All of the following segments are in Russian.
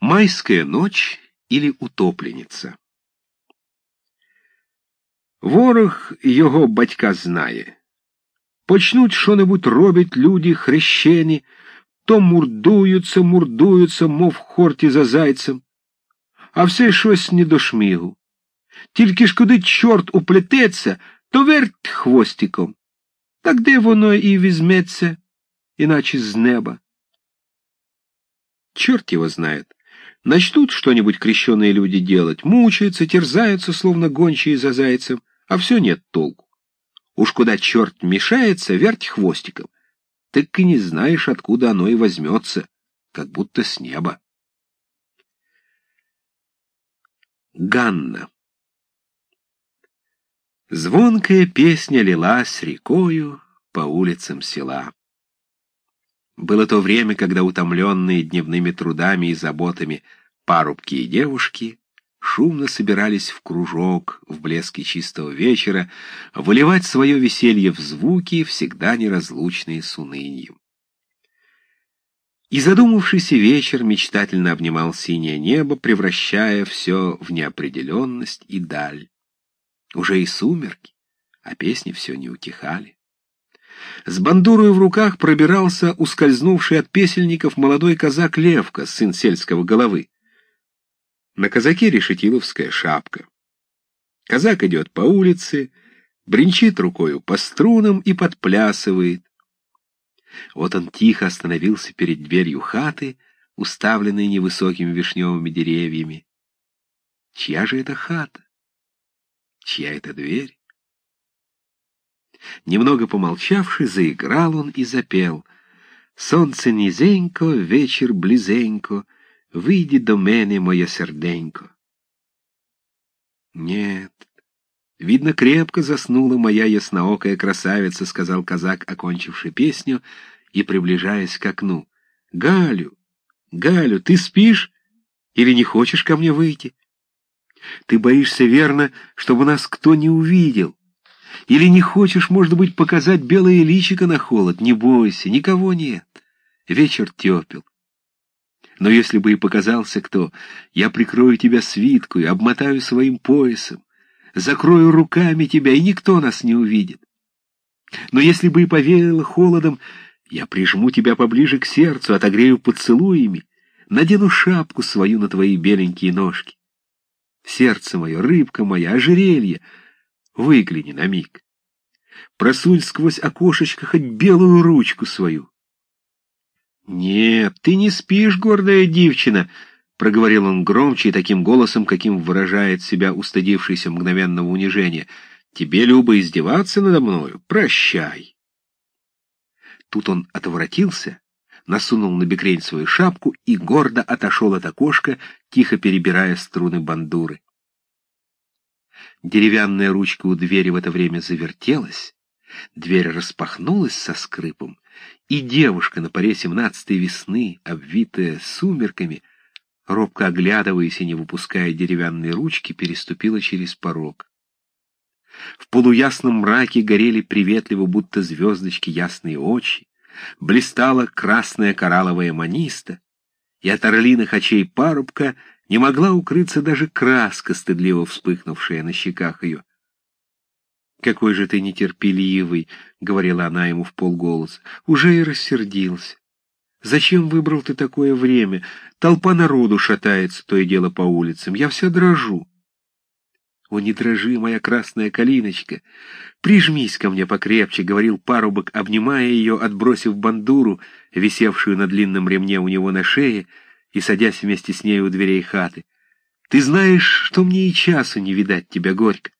Майская ночь или утопленница. Ворог його батька знає. Почнуть що-небудь робить люди хрещені, то мурдуються, мурдуються, мов в хорті за зайцем, а все щось не до шмігу. Тільки ж куди чорт уплететься, то верть хвостиком. Так де воно і візьметься, іначе з неба. Черт его знает. Начнут что-нибудь крещенные люди делать, мучаются, терзаются, словно гончие за зайцем, а все нет толку. Уж куда черт мешается, верть хвостиком. Так и не знаешь, откуда оно и возьмется, как будто с неба. Ганна Звонкая песня лилась рекою по улицам села. Было то время, когда утомленные дневными трудами и заботами парубки и девушки шумно собирались в кружок в блеске чистого вечера, выливать свое веселье в звуки, всегда неразлучные с унынием. И задумавшийся вечер мечтательно обнимал синее небо, превращая все в неопределенность и даль. Уже и сумерки, а песни все не утихали. С бандурой в руках пробирался ускользнувший от песельников молодой казак Левка, сын сельского головы. На казаке решетиловская шапка. Казак идет по улице, бренчит рукою по струнам и подплясывает. Вот он тихо остановился перед дверью хаты, уставленной невысокими вишневыми деревьями. Чья же это хата? Чья это дверь? Немного помолчавши, заиграл он и запел. Сонце низенько, вечір близенько, вийди до мене, моє серденько. Нет, видно, крепко заснула моя ясноокая красавица, сказал казак, окончивший песню и приближаясь к окну. Галю, Галю, ты спишь или не хочешь ко мне выйти? Ты боишься, верно, чтобы нас кто не увидел. Или не хочешь, может быть, показать белое личико на холод? Не бойся, никого нет. Вечер тепел. Но если бы и показался кто, я прикрою тебя свиткой, обмотаю своим поясом, закрою руками тебя, и никто нас не увидит. Но если бы и повеяло холодом, я прижму тебя поближе к сердцу, отогрею поцелуями, надену шапку свою на твои беленькие ножки. Сердце мое, рыбка моя, ожерелье — Выгляни на миг. Просунь сквозь окошечко хоть белую ручку свою. «Нет, ты не спишь, гордая девчина!» — проговорил он громче и таким голосом, каким выражает себя устыдившийся мгновенного унижения. «Тебе, Люба, издеваться надо мною? Прощай!» Тут он отворотился, насунул на бекрень свою шапку и гордо отошел от окошка, тихо перебирая струны бандуры. Деревянная ручка у двери в это время завертелась, дверь распахнулась со скрипом, и девушка на поре семнадцатой весны, обвитая сумерками, робко оглядываясь и не выпуская деревянной ручки, переступила через порог. В полуясном мраке горели приветливо, будто звездочки, ясные очи, блистала красная коралловая маниста, и от орлиных очей парубка не могла укрыться даже краска, стыдливо вспыхнувшая на щеках ее. «Какой же ты нетерпеливый!» — говорила она ему в полголоса. «Уже и рассердился. Зачем выбрал ты такое время? Толпа народу шатается то и дело по улицам. Я вся дрожу». «О, не дрожи, моя красная калиночка! Прижмись ко мне покрепче», — говорил парубок, обнимая ее, отбросив бандуру, висевшую на длинном ремне у него на шее, — и садясь вместе с ней у дверей хаты. «Ты знаешь, что мне и часу не видать тебя горько».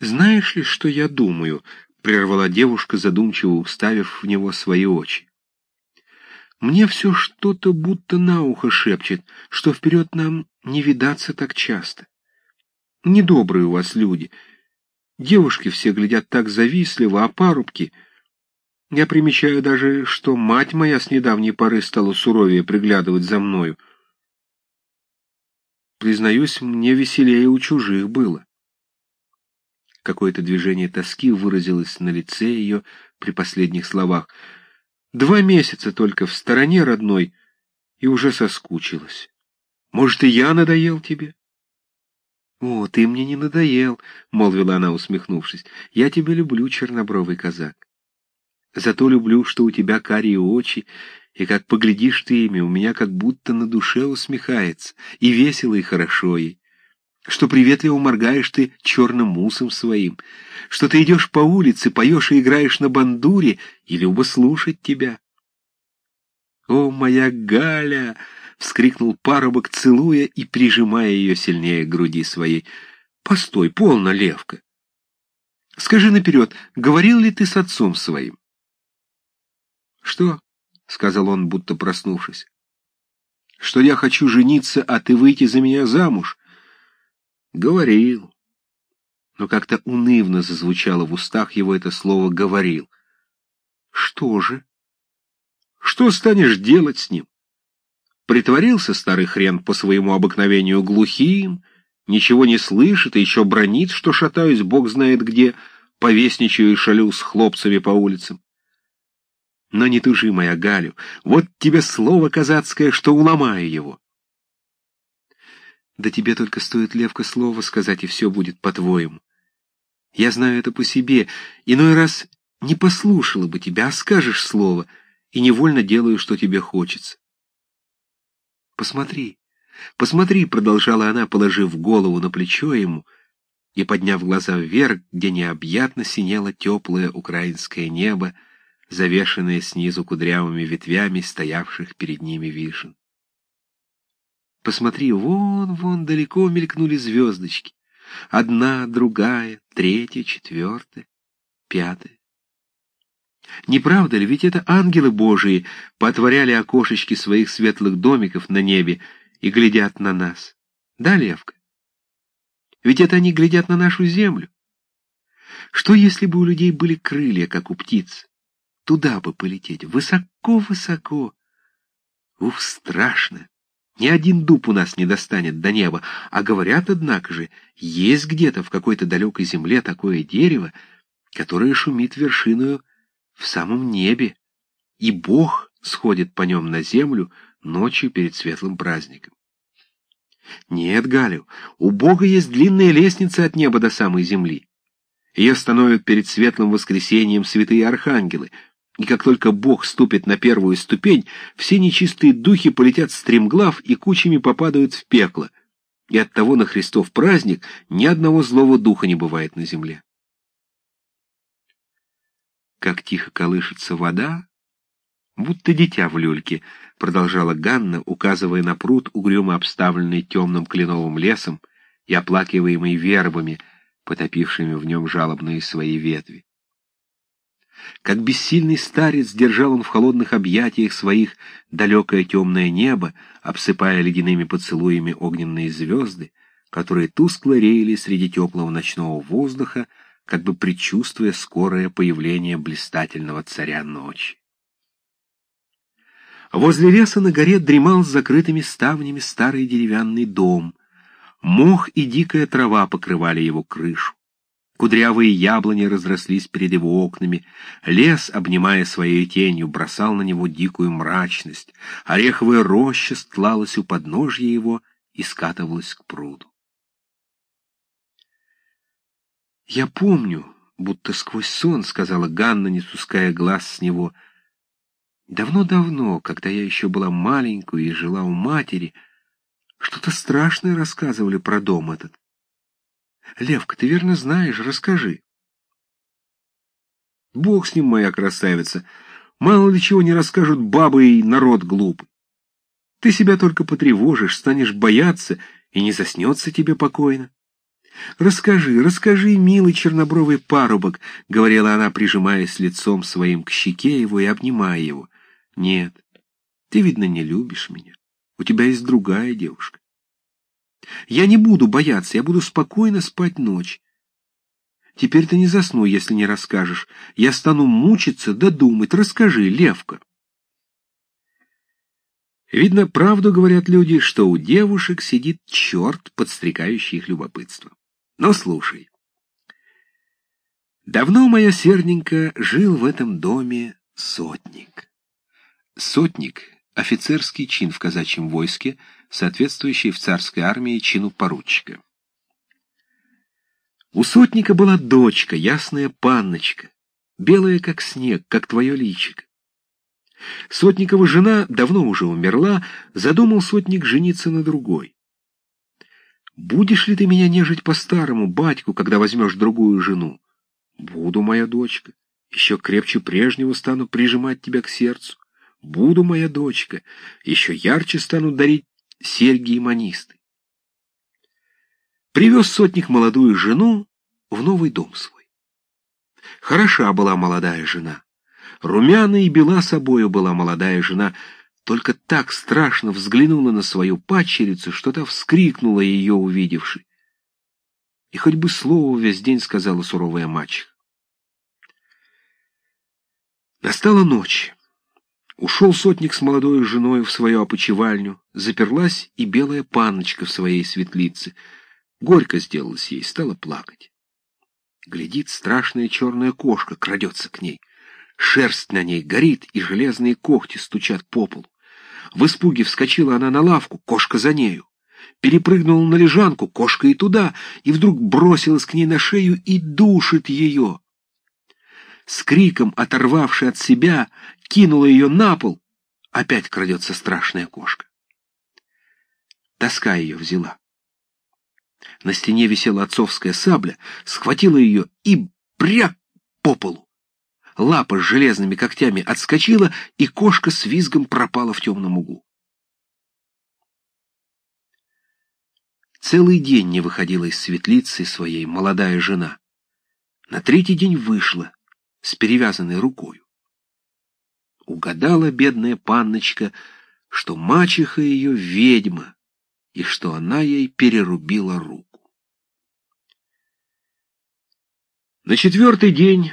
«Знаешь ли, что я думаю?» — прервала девушка, задумчиво уставив в него свои очи. «Мне все что-то будто на ухо шепчет, что вперед нам не видаться так часто. Недобрые у вас люди. Девушки все глядят так завистливо, а парубки — я примечаю даже, что мать моя с недавней поры стала суровее приглядывать за мною. Признаюсь, мне веселее у чужих было. Какое-то движение тоски выразилось на лице ее при последних словах. Два месяца только в стороне родной, и уже соскучилась. Может, и я надоел тебе? «О, ты мне не надоел», — молвила она, усмехнувшись. «Я тебя люблю, чернобровый казак. Зато люблю, что у тебя карие очи, и как поглядишь ты ими, у меня как будто на душе усмехается, и весело, и хорошо ей. Что приветливо моргаешь ты черным мусом своим, что ты идешь по улице, поешь и играешь на бандуре, и любо слушать тебя. «О, моя Галя!» — вскрикнул парубок, целуя и прижимая ее сильнее к груди своей. «Постой, полно, Левка! Скажи наперед, говорил ли ты с отцом своим?» «Что?» — сказал он, будто проснувшись. «Что я хочу жениться, а ты выйти за меня замуж?» «Говорил». Но как-то унывно зазвучало в устах его это слово «говорил». «Что же?» «Что станешь делать с ним?» Притворился старый хрен по своему обыкновению глухим, ничего не слышит и еще бронит, что шатаюсь бог знает где, повесничаю и шалю с хлопцами по улицам. Но не тужи, моя Галю, вот тебе слово казацкое, что уломаю его. Да тебе только стоит, Левка, слово сказать, и все будет по-твоему. Я знаю это по себе, иной раз не послушала бы тебя, а скажешь слово, и невольно делаю, что тебе хочется. «Посмотри, посмотри», — продолжала она, положив голову на плечо ему и подняв глаза вверх, где необъятно синело теплое украинское небо, завешенное снизу кудрявыми ветвями стоявших перед ними вишен. Посмотри, вон, вон далеко мелькнули звездочки. Одна, другая, третья, четвертая, пятая. Не правда ли, ведь это ангелы Божии потворяли окошечки своих светлых домиков на небе и глядят на нас? Да, Левка? Ведь это они глядят на нашу землю. Что, если бы у людей были крылья, как у птиц? Туда бы полететь, высоко-высоко. Ух, страшно! Ни один дуб у нас не достанет до неба, а говорят, однако же, есть где-то в какой-то далекой земле такое дерево, которое шумит вершиною в самом небе, и Бог сходит по нем на землю ночью перед светлым праздником. Нет, Галю, у Бога есть длинная лестница от неба до самой земли. Ее становят перед светлым воскресением святые архангелы, и как только Бог ступит на первую ступень, все нечистые духи полетят стремглав и кучами попадают в пекло, и оттого на Христов праздник ни одного злого духа не бывает на земле как тихо колышется вода, будто дитя в люльке, продолжала Ганна, указывая на пруд, угрюмо обставленный темным кленовым лесом и оплакиваемый вербами, потопившими в нем жалобные свои ветви. Как бессильный старец держал он в холодных объятиях своих далекое темное небо, обсыпая ледяными поцелуями огненные звезды, которые тускло реяли среди теплого ночного воздуха, как бы предчувствуя скорое появление блистательного царя ночи. Возле леса на горе дремал с закрытыми ставнями старый деревянный дом. Мох и дикая трава покрывали его крышу. Кудрявые яблони разрослись перед его окнами, лес, обнимая своей тенью, бросал на него дикую мрачность, ореховая роща стлалась у подножья его и скатывалась к пруду. «Я помню, будто сквозь сон», — сказала Ганна, не спуская глаз с него. «Давно-давно, когда я еще была маленькой и жила у матери, что-то страшное рассказывали про дом этот. Левка, ты верно знаешь, расскажи». «Бог с ним, моя красавица, мало ли чего не расскажут бабы и народ глупый. Ты себя только потревожишь, станешь бояться, и не заснется тебе покойно. «Расскажи, расскажи, милый чернобровый парубок», — говорила она, прижимаясь лицом своим к щеке его и обнимая его. «Нет, ты, видно, не любишь меня. У тебя есть другая девушка. Я не буду бояться, я буду спокойно спать ночь. Теперь ты не засну, если не расскажешь. Я стану мучиться да думать. Расскажи, Левка». Видно, правду говорят люди, что у девушек сидит черт, подстрекающий их любопытство. Но слушай. Давно, моя серденька, жил в этом доме сотник. Сотник офицерский чин в казачьем войске, соответствующий в царской армии чину поручика. У сотника была дочка, ясная панночка, белая как снег, как твое личико. Сотникова жена давно уже умерла, задумал сотник жениться на другой. «Будешь ли ты меня нежить по-старому, батьку, когда возьмешь другую жену?» «Буду, моя дочка. Еще крепче прежнего стану прижимать тебя к сердцу. Буду, моя дочка. Еще ярче стану дарить серьги и манисты». Привез сотник молодую жену в новый дом свой. Хороша была молодая жена. Румяна и бела собою была молодая жена, только так страшно взглянула на свою падчерицу, что та вскрикнула ее, увидевши. И хоть бы слово весь день сказала суровая мачеха. Настала ночь. Ушел сотник с молодой женой в свою опочивальню, заперлась и белая панночка в своей светлице. Горько сделалось ей, стала плакать. Глядит страшная черная кошка, крадется к ней — Шерсть на ней горит, и железные когти стучат по полу. В испуге вскочила она на лавку, кошка за нею. Перепрыгнула на лежанку, кошка и туда, и вдруг бросилась к ней на шею и душит ее. С криком, оторвавши от себя, кинула ее на пол. Опять крадется страшная кошка. Тоска ее взяла. На стене висела отцовская сабля, схватила ее и бряк по полу лапа с железными когтями отскочила, и кошка с визгом пропала в темном углу. Целый день не выходила из светлицы своей молодая жена. На третий день вышла с перевязанной рукою. Угадала бедная панночка, что мачеха ее ведьма, и что она ей перерубила руку. На четвертый день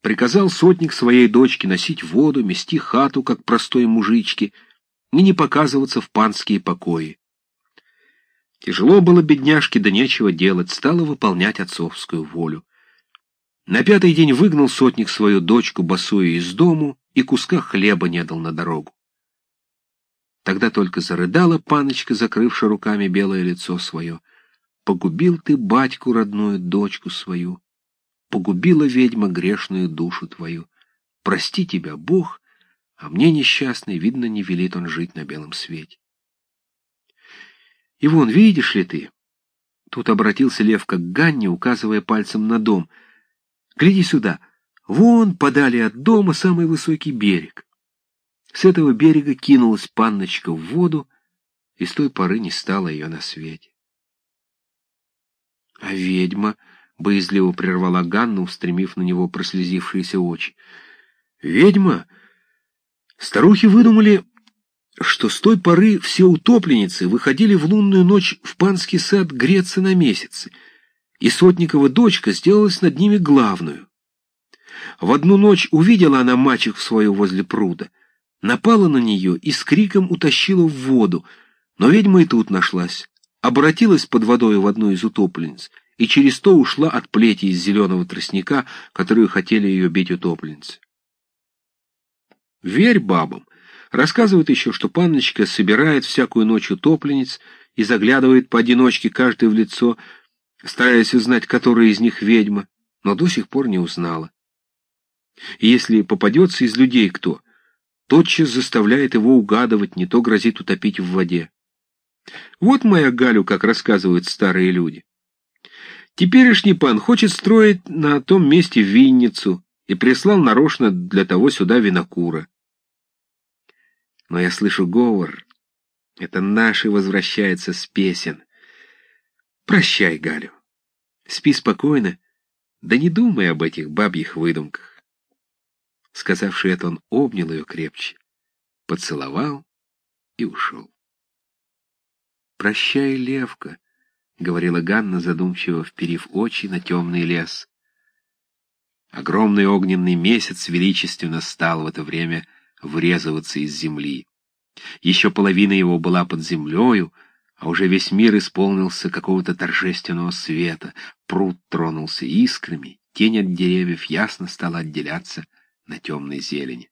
приказал сотник своей дочке носить воду, мести хату, как простой мужички, и не показываться в панские покои. Тяжело было бедняжке, да нечего делать, стала выполнять отцовскую волю. На пятый день выгнал сотник свою дочку босую из дому и куска хлеба не дал на дорогу. Тогда только зарыдала паночка, закрывши руками белое лицо свое. «Погубил ты батьку родную, дочку свою» погубила ведьма грешную душу твою. Прости тебя, Бог, а мне, несчастный, видно, не велит он жить на белом свете. И вон, видишь ли ты? Тут обратился Левка к Ганне, указывая пальцем на дом. Гляди сюда, вон подали от дома самый высокий берег. С этого берега кинулась панночка в воду, и с той поры не стало ее на свете. А ведьма — боязливо прервала Ганна, устремив на него прослезившиеся очи. «Ведьма! Старухи выдумали, что с той поры все утопленницы выходили в лунную ночь в панский сад греться на месяцы, и Сотникова дочка сделалась над ними главную. В одну ночь увидела она мачех свою возле пруда, напала на нее и с криком утащила в воду, но ведьма и тут нашлась, обратилась под водой в одну из утопленниц — и через то ушла от плети из зеленого тростника, которую хотели ее бить утопленницы. Верь бабам. Рассказывают еще, что панночка собирает всякую ночь утопленниц и заглядывает поодиночке каждой в лицо, стараясь узнать, которая из них ведьма, но до сих пор не узнала. И если попадется из людей кто, тотчас заставляет его угадывать, не то грозит утопить в воде. Вот моя Галю, как рассказывают старые люди. Теперешний пан хочет строить на том месте винницу и прислал нарочно для того сюда винокура. Но я слышу говор. Это наши возвращается с песен. Прощай, Галю. Спи спокойно, да не думай об этих бабьих выдумках. Сказавши это, он обнял ее крепче, поцеловал и ушел. «Прощай, Левка», — говорила Ганна, задумчиво вперив очи на темный лес. Огромный огненный месяц величественно стал в это время врезываться из земли. Еще половина его была под землею, а уже весь мир исполнился какого-то торжественного света, пруд тронулся искрами, тень от деревьев ясно стала отделяться на темной зелени.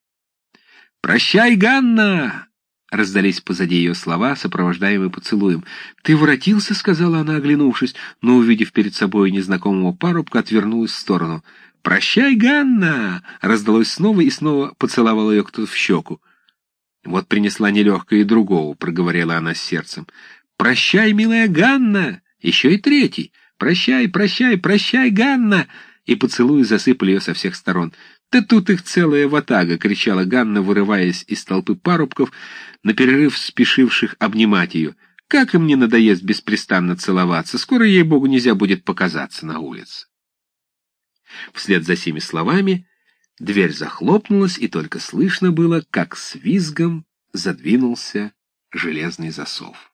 «Прощай, Ганна!» Раздались позади ее слова, сопровождаемые поцелуем. «Ты воротился?» — сказала она, оглянувшись, но, увидев перед собой незнакомого парубка, отвернулась в сторону. «Прощай, Ганна!» — раздалось снова и снова поцеловал ее кто-то в щеку. «Вот принесла нелегкая и другого», — проговорила она с сердцем. «Прощай, милая Ганна!» Еще и третий. «Прощай, прощай, прощай, Ганна!» И поцелуи засыпали ее со всех сторон. «Да тут их целая ватага!» — кричала Ганна, вырываясь из толпы парубков, на перерыв спешивших обнимать ее. «Как им не надоест беспрестанно целоваться! Скоро, ей-богу, нельзя будет показаться на улице!» Вслед за сими словами дверь захлопнулась, и только слышно было, как с визгом задвинулся железный засов.